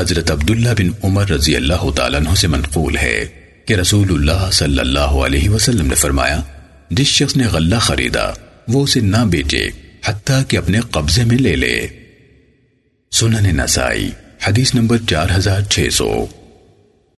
حضرت عبداللہ بن عمر رضی اللہ تعالیٰ عنہ سے منقول ہے کہ رسول اللہ صلی اللہ علیہ وسلم نے فرمایا، جس شخص نے غلہ خریدا، وہ اسے نہ بیچے، حتیٰ کہ اپنے قبضے میں لے لے۔ سنن نسائی، حدیث نمبر چار ہزار چھ سو۔